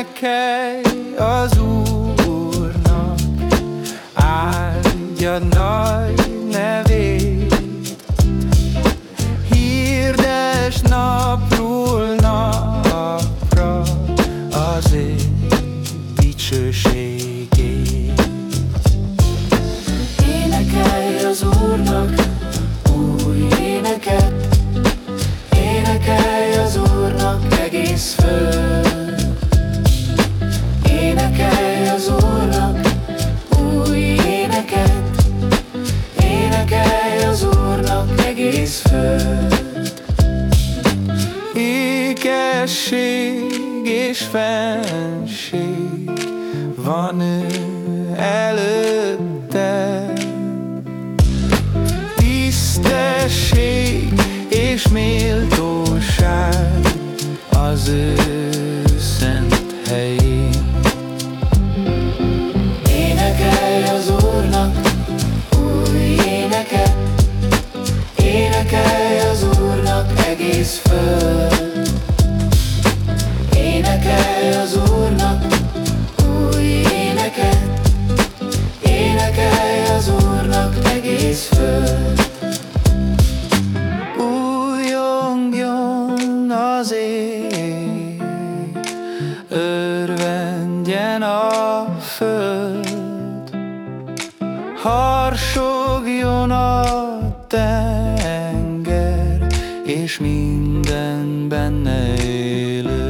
Énekelj az Úrnak, áldja nagy nevét. Ékesség és fenség van ő előtte. Tisztesség és méltóság az ő szent örvendjen a föld, harsogjon a tenger, és minden benne élő.